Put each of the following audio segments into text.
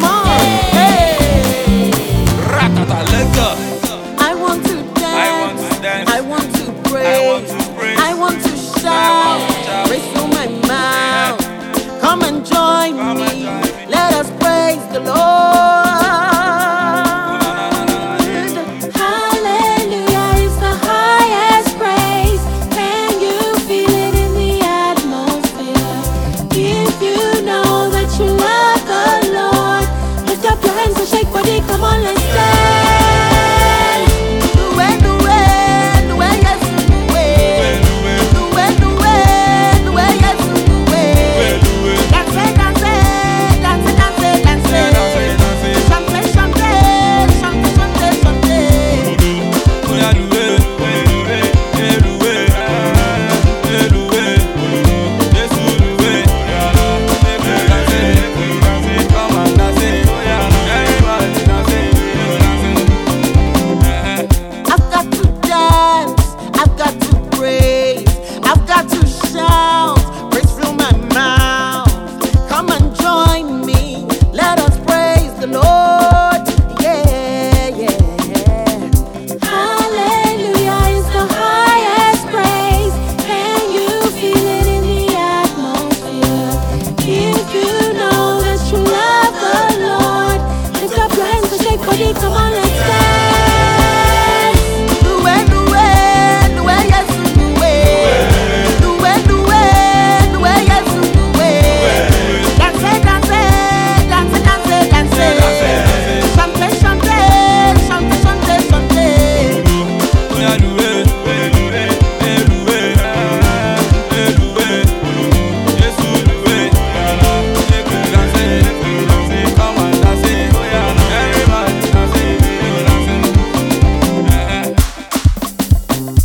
Come on. Hey. Let's. I want to dance. I want to. I want to shout. My mouth. Come. And join me. Let us praise the Lord. como lo estoy.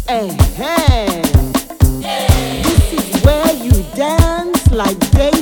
Hey, hey. Hey. This is where you dance like they